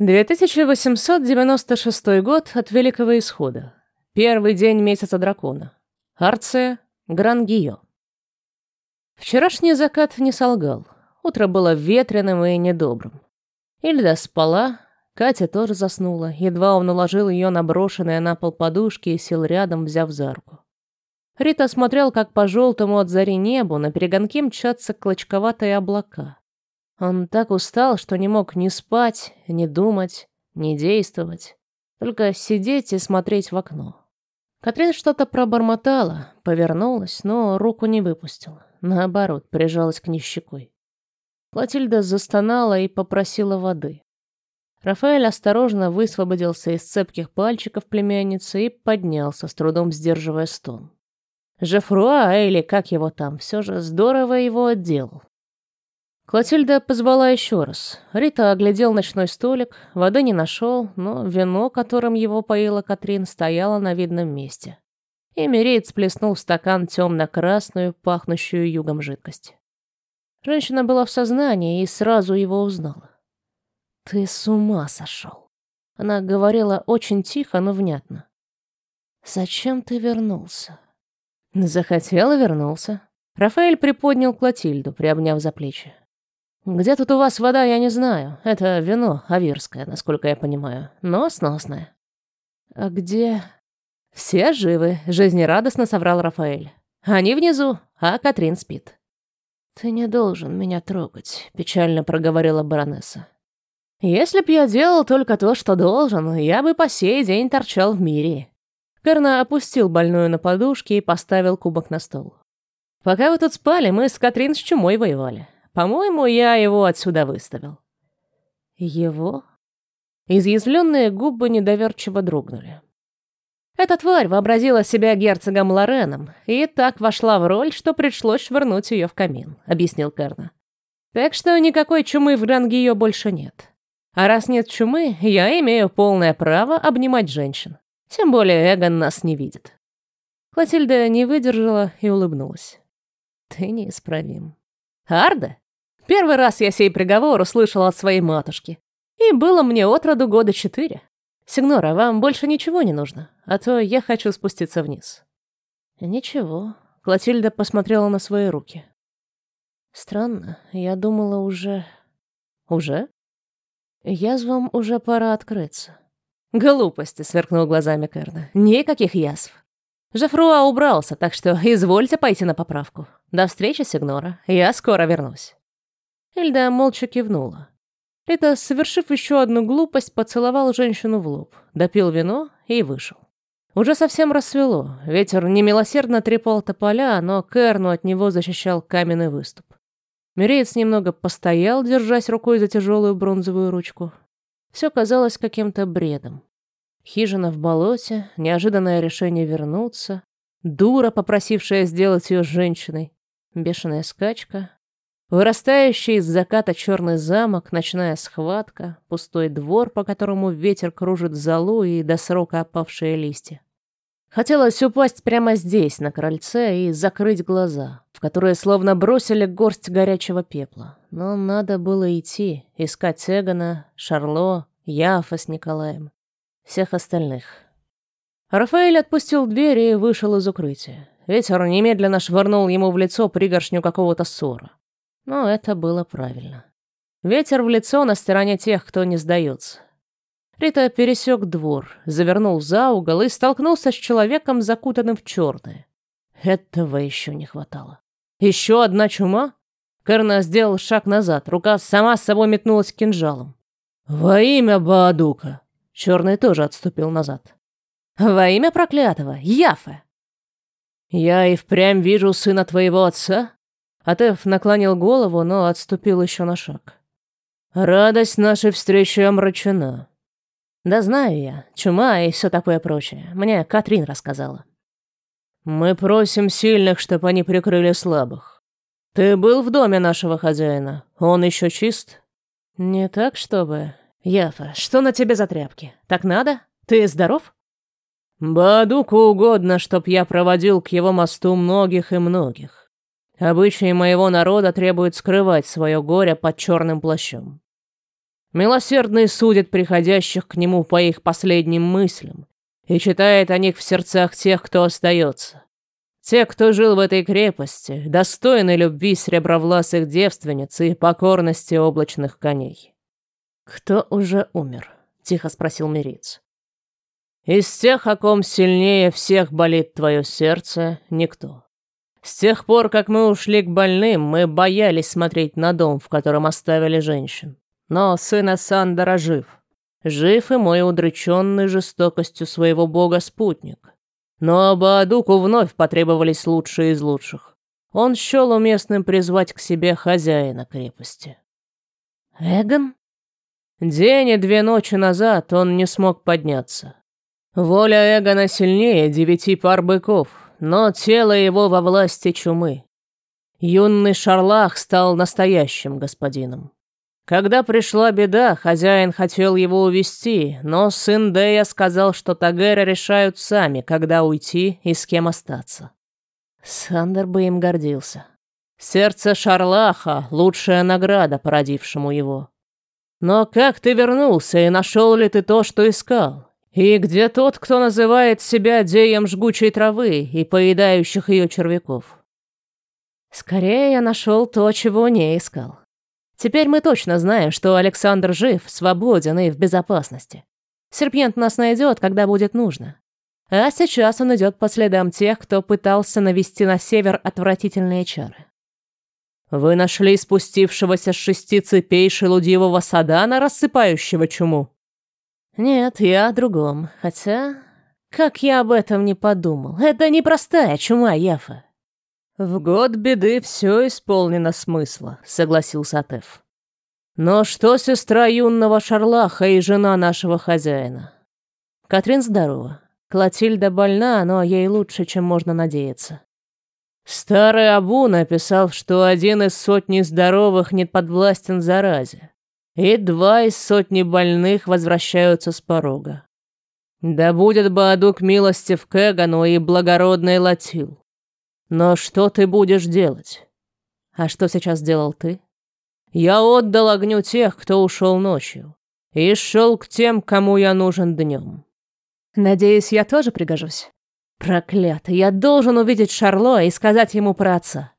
2896 год от Великого Исхода. Первый день месяца дракона. Арция, Грангио. Вчерашний закат не солгал. Утро было ветреным и недобрым. Ильда спала, Катя тоже заснула. Едва он уложил ее на брошенные на пол подушки и сел рядом, взяв за руку. Рита смотрел, как по желтому от зари небу на перегонке мчатся клочковатые облака. Он так устал, что не мог ни спать, ни думать, ни действовать. Только сидеть и смотреть в окно. Катрин что-то пробормотала, повернулась, но руку не выпустила. Наоборот, прижалась к ней щекой. Клотильда застонала и попросила воды. Рафаэль осторожно высвободился из цепких пальчиков племянницы и поднялся, с трудом сдерживая стон. Жефруа, или как его там, все же здорово его отделал. Клотильда позвала еще раз. Рита оглядел ночной столик, воды не нашел, но вино, которым его поила Катрин, стояло на видном месте. И Миреец плеснул в стакан темно-красную, пахнущую югом жидкость. Женщина была в сознании и сразу его узнала. «Ты с ума сошел!» Она говорила очень тихо, но внятно. «Зачем ты вернулся?» «Захотел и вернулся». Рафаэль приподнял Клотильду, приобняв за плечи. Где тут у вас вода, я не знаю. Это вино авирское, насколько я понимаю, но сносное. А где... Все живы, жизнерадостно соврал Рафаэль. Они внизу, а Катрин спит. Ты не должен меня трогать, печально проговорила баронесса. Если б я делал только то, что должен, я бы по сей день торчал в мире. Керна опустил больную на подушки и поставил кубок на стол. Пока вы тут спали, мы с Катрин с чумой воевали. По-моему, я его отсюда выставил. Его? Изъязвленные губы недоверчиво дрогнули. Эта тварь вообразила себя герцогом Лореном и так вошла в роль, что пришлось швырнуть ее в камин, объяснил Керна. Так что никакой чумы в Грангио больше нет. А раз нет чумы, я имею полное право обнимать женщин. Тем более Эгон нас не видит. Клотильда не выдержала и улыбнулась. Ты неисправим. Арда? Первый раз я сей приговор услышала от своей матушки. И было мне от роду года четыре. Сигнора, вам больше ничего не нужно, а то я хочу спуститься вниз. Ничего. Клотильда посмотрела на свои руки. Странно, я думала уже... Уже? Язвам уже пора открыться. Глупости, сверкнул глазами Керна. Никаких язв. Жефруа убрался, так что извольте пойти на поправку. До встречи, Сигнора. Я скоро вернусь. Эльда молча кивнула. Рита, совершив еще одну глупость, поцеловал женщину в лоб, допил вино и вышел. Уже совсем рассвело, ветер немилосердно трепал тополя, но Керну от него защищал каменный выступ. Миреец немного постоял, держась рукой за тяжелую бронзовую ручку. Все казалось каким-то бредом. Хижина в болоте, неожиданное решение вернуться, дура, попросившая сделать ее женщиной, бешеная скачка, Вырастающий из заката черный замок, ночная схватка, пустой двор, по которому ветер кружит залу и до срока опавшие листья. Хотелось упасть прямо здесь, на крыльце, и закрыть глаза, в которые словно бросили горсть горячего пепла. Но надо было идти, искать Эгона, Шарло, Яфа с Николаем, всех остальных. Рафаэль отпустил дверь и вышел из укрытия. Ветер немедленно швырнул ему в лицо пригоршню какого-то ссора. Но это было правильно. Ветер в лицо на стороне тех, кто не сдается. Рита пересек двор, завернул за угол и столкнулся с человеком, закутанным в черное. Этого еще не хватало. Еще одна чума? Керна сделал шаг назад, рука сама с собой метнулась к кинжалом. «Во имя Баадука!» Черный тоже отступил назад. «Во имя проклятого! Яфе!» «Я и впрямь вижу сына твоего отца?» Атеф наклонил голову, но отступил еще на шаг. «Радость нашей встречи омрачена». «Да знаю я. Чума и все такое прочее. Мне Катрин рассказала». «Мы просим сильных, чтобы они прикрыли слабых. Ты был в доме нашего хозяина? Он еще чист?» «Не так, чтобы...» «Яфа, что на тебе за тряпки? Так надо? Ты здоров?» «Бадуку угодно, чтоб я проводил к его мосту многих и многих. Обычаи моего народа требуют скрывать свое горе под черным плащом. Милосердный судит приходящих к нему по их последним мыслям и читает о них в сердцах тех, кто остается. Те, кто жил в этой крепости, достойны любви сребровласых девственниц и покорности облачных коней. «Кто уже умер?» — тихо спросил Мириц. «Из тех, о ком сильнее всех болит твое сердце, никто. С тех пор, как мы ушли к больным, мы боялись смотреть на дом, в котором оставили женщин. Но сын Асандера жив. Жив и мой удрученный жестокостью своего бога спутник. Но Абаадуку вновь потребовались лучшие из лучших. Он счел уместным призвать к себе хозяина крепости. Эгон? День и две ночи назад он не смог подняться. Воля Эгона сильнее девяти пар быков, но тело его во власти чумы. Юный Шарлах стал настоящим господином. Когда пришла беда, хозяин хотел его увести, но сын Дея сказал, что Тагеры решают сами, когда уйти и с кем остаться. Сандер бы им гордился. Сердце Шарлаха — лучшая награда, породившему его. Но как ты вернулся и нашел ли ты то, что искал? И где тот, кто называет себя деем жгучей травы и поедающих ее червяков? Скорее я нашел то, чего не искал. Теперь мы точно знаем, что Александр жив, свободен и в безопасности. Серпент нас найдет, когда будет нужно. А сейчас он идет по следам тех, кто пытался навести на север отвратительные чары. Вы нашли спустившегося с шести цепей шелудивого садана, рассыпающего чуму? Нет, я о другом. Хотя, как я об этом не подумал. Это не простая чума, Яфа. «В год беды все исполнено смысла», — согласился Атеф. «Но что сестра юного Шарлаха и жена нашего хозяина?» Катрин здорова. Клотильда больна, но ей лучше, чем можно надеяться. Старый Абу написал, что один из сотни здоровых не подвластен заразе, и два из сотни больных возвращаются с порога. Да будет Баадук милостив к Эгану и благородный Латил. Но что ты будешь делать? А что сейчас делал ты? Я отдал огню тех, кто ушел ночью, и шел к тем, кому я нужен днем. Надеюсь, я тоже пригожусь. Проклято, я должен увидеть Шарло и сказать ему про отца.